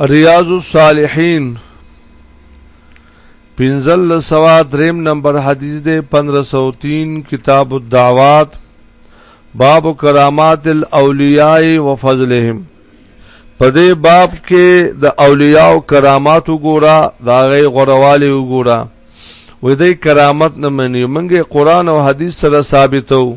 ریاض الصالحین پنزل سوا دریم نمبر حدیث دے پندر سو تین کتاب الدعوات باب کرامات الاولیاء و فضلهم په دې باب کې د اولیاء او کرامات وګورا دا غي غروالی وګورا وې دې کرامت نه مني منګه قران او حديث سره ثابتو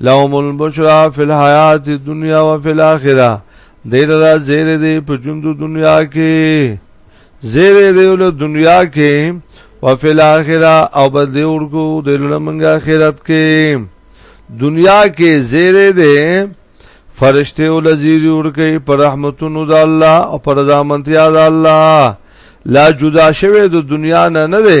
لهم البشرا فی الحیات الدنیا و فی الاخره دیر را زیر دی په ژوند دنیا کې زیر دی ول دنیا کې و فی الاخره او بدلی ورکو دیر لمنګ اخرت کې دنیا کې زیر دی فرشته ول زیر ورکه پر رحمتونو د الله او پر رحمتیا د الله لا جدا شوه د دنیا نه نه دی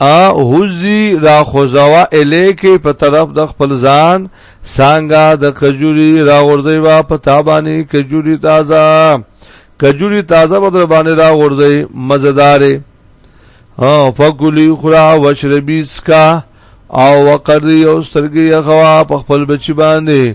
ا هوزی را خوزوا الیکی په طرف د خپل ځان سانګا د کجوري را غورځي وا په تابانی کجوري تازه کجوري تازه بدر باندې را غورځي مزدارې ها فقلی خرا وشربی سکا او وقری او سترګي خوا په خپل بچی باندې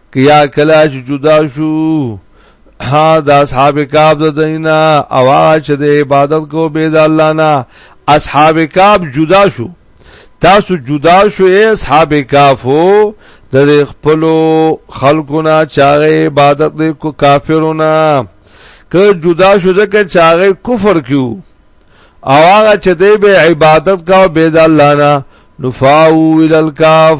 کیا کلا چې جدا شو ها د اصحاب کعب د دینا اواز چې د عبادت کو به د الله نه اصحاب کعب جدا شو تاسو جدا شو اصحاب کعب د خپل خلقونه چاغه عبادت کو کافرونه که جدا شو ځکه چاغه کفر کیو او هغه چې د عبادت کا به د الله نه نفاو الى الكاف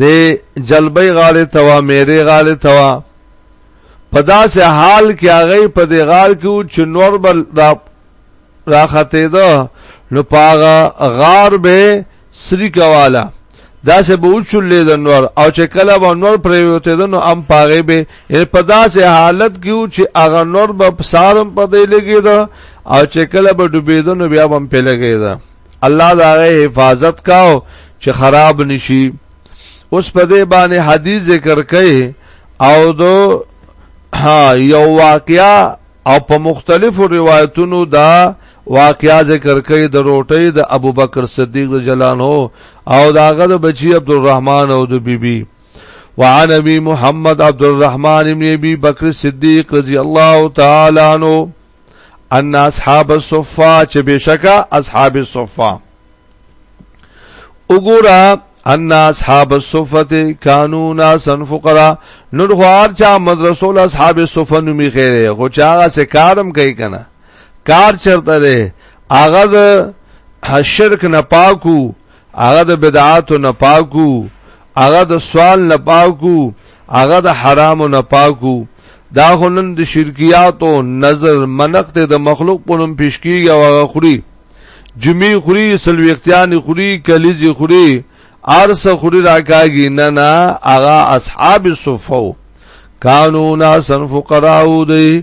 د جلبۍ غاړې ته وا میرې غاړې ته وا په داسې حال کې هغه په دې غار کې و چې نور بل را راخته ده نو پاغه غار به سری کواله داسې به وچولې د نور او چې کله به نور پریوته ده نو ام پاغه به په داسې حالت کې و چې هغه نور به سارم په دې لګي ده او چې کله به ډوبېدنو بیا به په لګي ده الله دا حفاظت کاو چې خراب نشي اوس په دې باندې حدیث ذکر کړي او دو ها یو واقعیا او په مختلفو روایتونو دا واقعیا ذکر کړي د روټي د ابوبکر صدیق رضی الله عنه او داغه د بچی عبدالرحمن او د بیبي بی وعن ابي محمد عبد الرحمن بن ابي بكر الصديق رضي الله تعالى عنه ان اصحاب الصفه چې بشکا اصحاب الصفه وګوره ان اصحاب الصفه كانوا ناسا فقراء نور خوار چا مدرسو له اصحاب الصفه نومي خیره خو چا سه کارم کوي کنه کار چرته ده اغاز شرک نه پاکو هغه د بدعاتو نه پاکو هغه د سوال نه پاکو هغه د حرامو نه پاکو دا هنن د شرکیاتو نظر منقت د مخلوق په نوم پیش کیږي او هغه خوري جمی خوري سلوختیان خوري کلیزي خوري ارس خوري راکاږي نه نه هغه اصحاب صفو کانو ناسن فقراو دی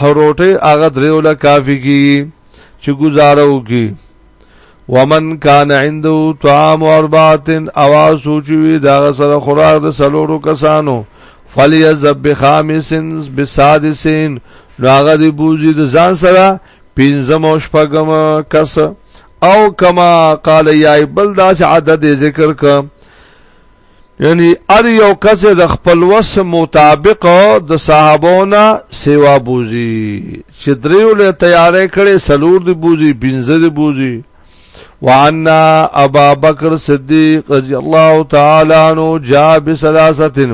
او روټي هغه دریو له کافي کی چې گزاره وکي ومن کان عنده طعام اربعه او سوچوي دا سره خوراک د سلورو کسانو فلیذب بخامسن بسادسین نو هغه دی بوزي د ځان سره پنځم او شپږم کس او کما قال یا بل داس عدد ذکر ک یعنی ار یو کس د خپل وس مطابق د صحابونا سیوا بوزي چې دریو له تیارې کړي سلور دی بوزي بنځه دی بوزي وعنا ابا بکر صدیق رضی الله تعالی عنہ جاء بثلاثه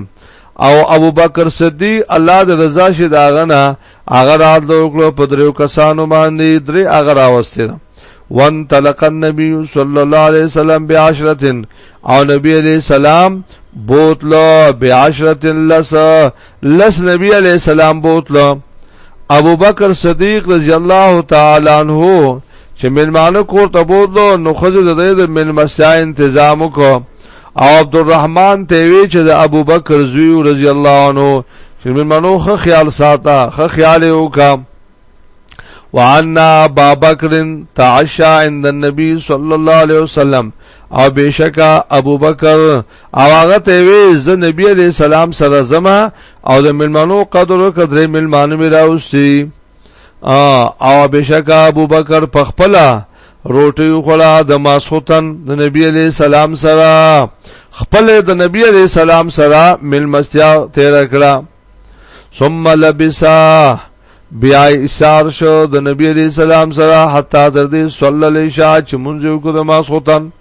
او ابو بکر صدیق الله د رضا شه داغنا هغه رات د وکړو په دریو کسانو باندې درې هغه راوستل وان تلق النبي صلی الله علیه وسلم بعشرتن او نبی علیہ السلام بوتلو بعشرتن لس لس نبی علیہ السلام بوتلو ابو بکر صدیق رضی الله تعالی عنہ چې ملمانه کور ته بوتلو نو خزه د دې ملمسیا تنظیم وکړو او عبدالرحمن ته وی چې د ابوبکر زوی رضی الله عنه چې منو خ خیال ساته خ خیال وکا وعنا بابکر تعشا عند النبي صلی الله علیه وسلم او بشکا ابوبکر او هغه ته وی ز نبی علیہ السلام سره زما او د منو قدر او قدر منو میراوسی او بشکا ابو بکر پخپلا روټي خوړه د ماسوتن د نبی علی سلام سره خپل د نبی علی سلام سره ملمستیا تیر کړه ثم لبسا بیا ایثار شو د نبی علی سلام سره حتا تر دې صلی الله علیه چې منځو کو د ماسوتن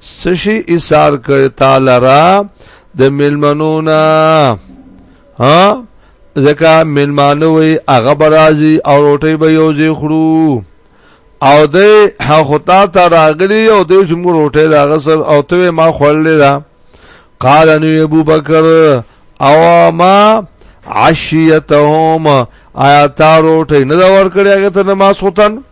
سشي ایثار کړی تعالی را د ملمنونا ها ځکه ملمانه وي هغه برازي او روټي به یو ځای خړو او د حقتا ته راغلی او د زمو روټي راغ سر او ته ما خړلې را قال ان ابو بکر او ما عشیتهم آیا تا روټي نه ور کړی هغه ته نماز خوتن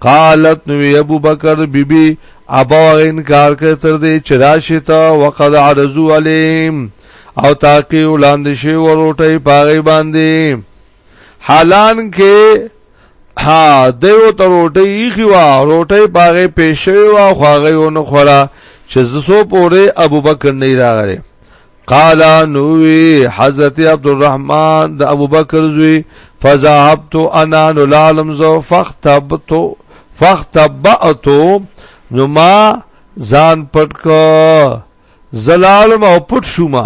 قالت نو ابو بکر بی بی ابا وغه انکار کړ تر دې چې راشي ته وقد عرضو علیم او تاکي ولاندې شي وروټي پاغي باندې حالان کې ها دیو ته روټي یخي وا روټي پاغي پېښوي وا خواغي ونه خورا چې زسو پوره ابو بکر نه راغره قال نووي حضرت عبد الرحمن د ابو بکر زوی فذهبت انا نلالم زو فختبت فختبت نو ما ځان پټ کو زلالم او پټ شوما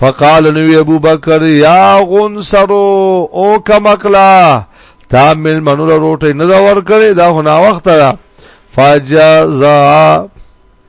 فقال نبی ابو بکر یا غنصرو او کمکلا تا مل منو روټه نه دا ور کړی دا خو نا وخت را فاجزا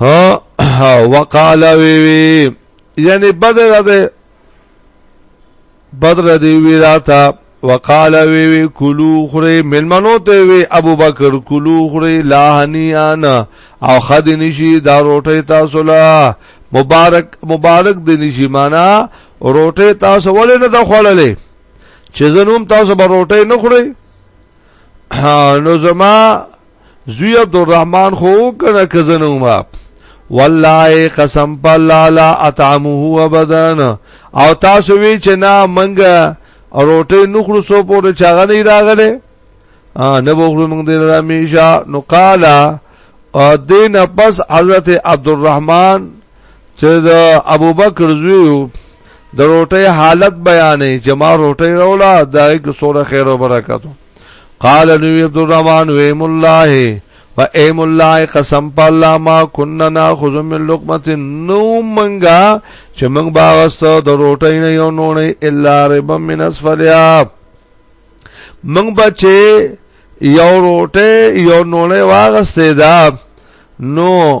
ها وقال وی وی یعنی بدر ده بدر دی وی راتا وقال وی وی کلو خری ملمنو ته وی ابو بکر کلو خری لاهنی انا او خد نشی دا روټه تاسو لا مبارک مبارک دی نشی معنا روټه تاسو ولې نه دا خوړلې چې زنوم تاسو به روټه نه خوري نو زما زوی عبد الرحمن خو کنه کزنو ما والله قسم په الله لا اطعمه ابدا او تاسو وی چې نه منګه روټي نخرو سو پورې چاغه نه راغله ا نه بوغلو موږ دې رامیشا نو قالا دین پس حضرت عبدالرحمن چې د ابوبکر زویو د روټي حالت بیانې چې ما روټي رولا دای کو سوره خیر او برکتو قال نبی عبد الرحمن ویم الله و ایم الله قسم په الله ما كنا ناخذ من لقمه نو منګه چې موږ باغستو د روټۍ نه یو نونې الا رب من اسفلیا موږ بچي یو روټه یو نوړې واغستې دا نو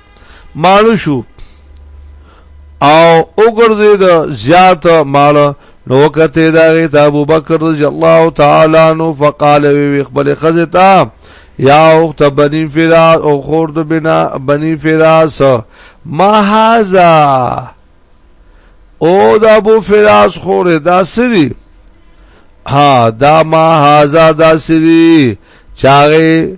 مالو شو او وګرځي د زیات مال نو کته دا غي د ابو بکر رضی الله تعالی عنہ فقال وی خپل خزتا یا اخت بنی فراس او خور د بنا بنی فراس ما هاذا او د ابو فراس خور دا سری ها دا ما هاذا دا سری چاغه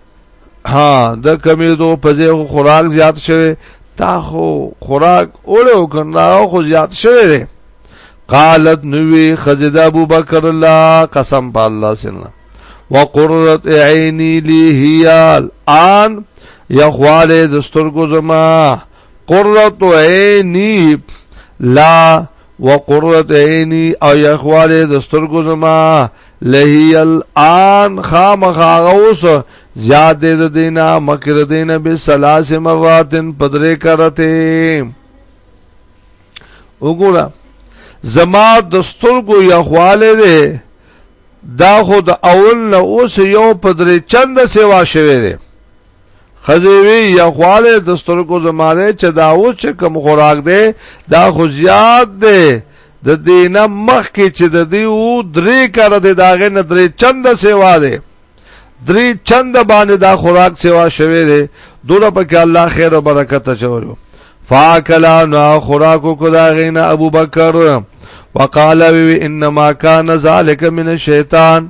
ها د کمی دو په ځای خوراک زیات شوی تا خو خوراک اوړو کنه خو زیات شوی دی قالت نوې خزید ابو بکر الله قسم په الله سره وقرت عینی لی هیال ان یخواله د سترګو زما قرت عینی لا وقرت عینی او یخواله د سترګو زما لهی الان خامخاغوس زیاد دې د دینا مکر دینه به سلاس مراتن پدرې کرته وګوره زما د سترګو یا خواله دې دا خود اول نه اوس یو پدرې چند سیوا شوه دې خزیوی یا خواله د سترګو زماره چې دا اوس چې کم خوراک دی دا خو زیات دی د دینه مخ کې چې د دی او درې کار د داغه نه درې چند سیوا دی درې چند باندې دا خوراک سیوا شوی دی دوله پکې الله خیر او برکت چورو فاکلا نو خوراکو کو دا غینه ابوبکر وقال وی انما کان ذالک من الشیطان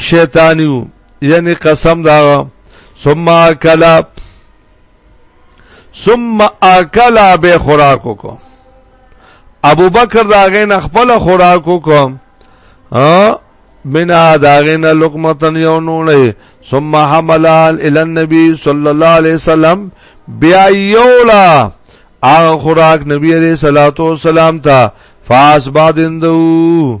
شیطانیو یعنی قسم دا ثم اکل ثم اکل به خوراکو کو ابو بکر داغه نه خپل خوراکو کو ها بنا داغه نه لقمتن یو نوړې ثم حمل الى النبي صلى الله عليه وسلم بیا یولا هغه خوراک نبی عليه صلوات و سلام ته فاس بعد اندو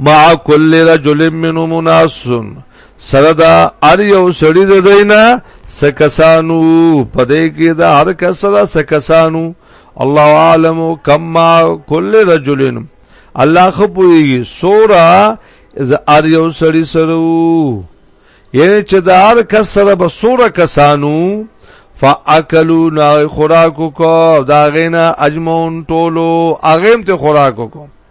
مع کل رجل من مناس سره دا ار یو سړی د دینا سکسانو پدې کې دا هر کس سره سکسانو الله عالم کما کل رجل الله خپوي سورا ز ار یو سړی سره یعنی چې دا هر کس سره به سورا کسانو فاکلو نا خوراکو کو دا غینا اجمون ټولو اغیم ته خوراکو کو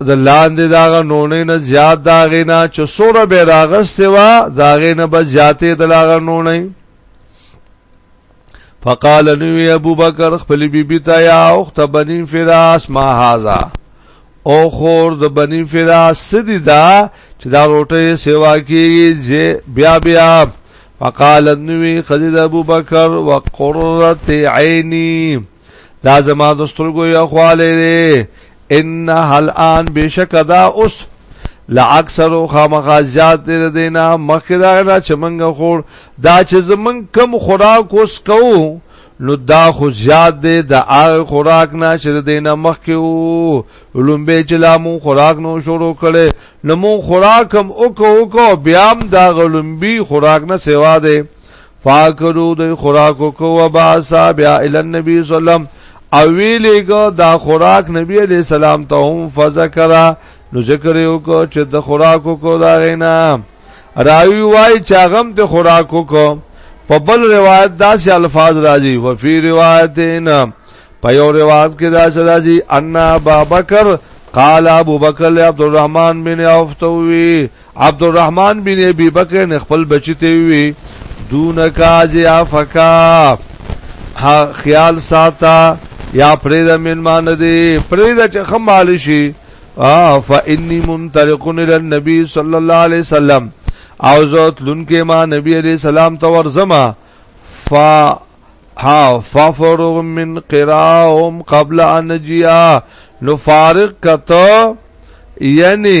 د لاندې داغه نونې نه زیات داغه نه چې سوره به راغسته وا داغه نه به زیاتې دلاغه نونې فقال نبی ابو بکر خپل بیبی ته یا اخت بنی فراس ما هاذا او خور د بنی فراس سدی دا چې دا روټه سیوا کیږي بیا بیا فقال نبی خدید ابو بکر وقرت عینی دا زما د سترګو یو خواله دی ان هل ان بشک دا اوس لا اکثر خامخا زیات دې دینا مخکې دا نه چې منګه خور دا چې زمنګ کم خوراک اوس کوو نو دا خو زیات دی د هغه خوراک نه چې د دینه مخکې وو لومبه چې لا مون خوراک نو شروع کړي نو مون خوراک هم وکړو وکړو بیا هم دا غلومبي خوراک نه سیوا دی فاکلو دی خوراکو کو و باسا بیا الی النبی صلی اللہ علیہ وسلم او ویلیگو دا خوراک نبی علیہ السلام تا هم فذکرہ نو ذکر یو کو چې د خوراکو کو دا غینا راوی وای چاغم د خوراکو کو په بل روایت داسې الفاظ راځي و فی روایتین په یو روایت کې داسې راځي ان ابا بکر قال ابو بکر عبد الرحمن بن عوف توی عبدالرحمن بن ابي بکر نه خپل بچی ته وی دون کاج یا فکا خیال ساته یا پرید من مان دی پرید چې خمال شي فإني منطلق الى النبي صلى الله عليه وسلم او زوت لونکه ما نبی علیہ السلام ته ورزما ف ها ففرغ من قراهم قبل ان جیا نو فارق کته یعنی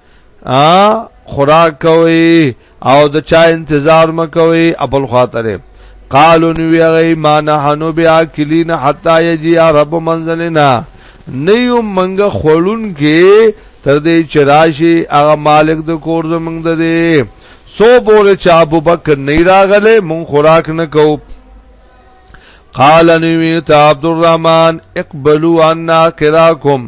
ا خوراک کوي او د چا انتظار مکوي ابل خاطر قالو نو ویغی ما نحنو بیا کلین حتا یجی رب منزلنا نیو منګ خړون کې تر دې چرایشي هغه مالک د کور زمنګ ده دې سو بوله چې ابو بکر نه راغله مون خوراک نه کو قال نوی تا عبد الرحمن اقبلوا عنا قراکم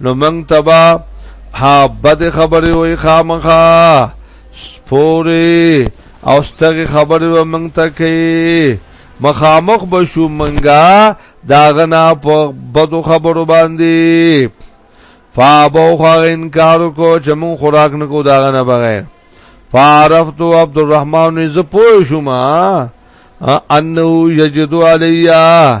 نو منګ تبا ها بد خبرې وې خامخا سپوري او ستغه خبرې و منګ ته کوي مخامخ بشو منګا داغنا په بدو خبرو باندې فابو خو انکار کو چې مون خوراک نه کو داغه نه بغیر فعرفت عبد الرحمن ز پوه شوما انه یجدو علیا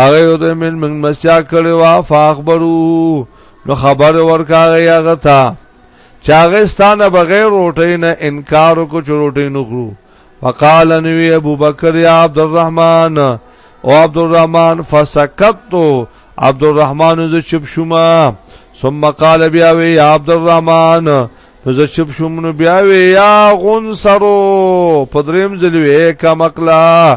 هغه یو د من من مسیا کړي وا فاخبرو نو خبر ورکاغه هغه تا چاغه ستانه بغیر روټی نه انکار کو چروټی نه خرو وقال نبی ابو بکر یا عبد الرحمن او عبد الرحمن فسکت عبد الرحمن ز چپ شوما ثم قال بیا وی یا عبد الرحمن ز چپ شوم نو بیا وی یا غن سرو پدریم زلوی کمقلا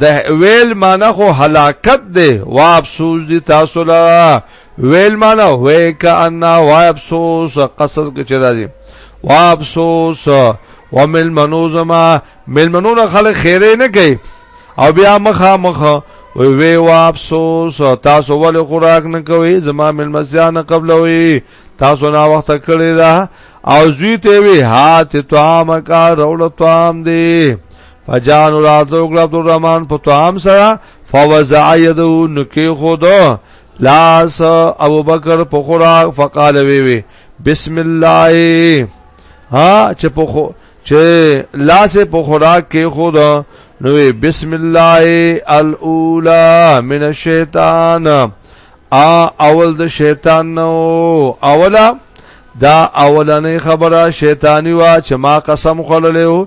د ویل معنی خو هلاکت دی وابسوز دی تاسو لرا ویل معنی وای کانا وابسوز قصد کې چي راځي وابسوز ومل منوزما مل منونه خلک خیره نه کوي او بیا مخه مخه وی وی وابسوس تاسو ول خوراک نه کوي زما مل مسیان قبل وی تاسو نا وخت کړی دا او زوی ته وی هات طعام کا رول طعام دی فجان راتو کړه عبد الرحمن په طعام سره فوزع يده نکي خود لاس ابو بکر په خورا فقال وی وی بسم الله ها چې په خو چې لاس په خورا کې خود نو بسم الله الاولى من الشیطان ا اول د شیطان نو اولا دا اولنې خبره شیطانی وا چې ما قسم خللو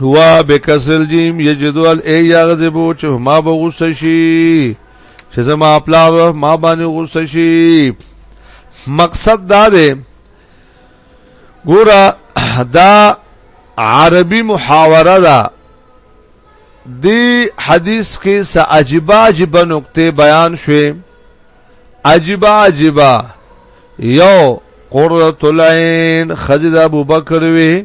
هو بکسر الجیم یجدو ال ای یغذبو چې ما به غصه شي چې زما پلاو ما باندې غصه شي مقصد دا دی ګوره دا عربي محاوره ده دی حدیث کې څه عجيبه عجيبه نقطې بیان شوې عجيبه عجيبه یو قرۃ العين خدید ابو بکر وی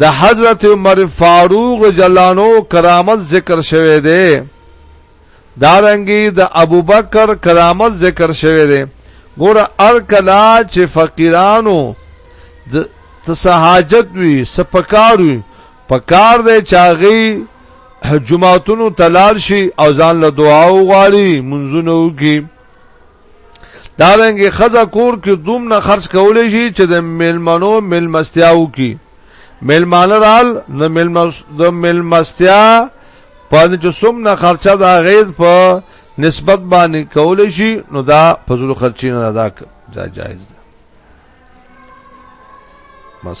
د حضرت عمر فاروق جلانو کرامت ذکر شوه دی دارنګي د ابوبکر کرامت ذکر شوه دی ګور ار کلا چې فقیرانو د تسهاجت وی سپکار وی پکار دی چاغي جمعهتونو تلال شي او ځان له دعا وغواړي منځونه وکي دا رنګه خزه کور کې دوم نه خرج کولې شي چې د ملمنو ملمستیاو کې ملمانه رال د ملمس د ملمستیا په دې چې سم نه خرچه دا غیظ په نسبت باندې کولې شي نو دا فضل خرچي نه ادا دا جایز ده بس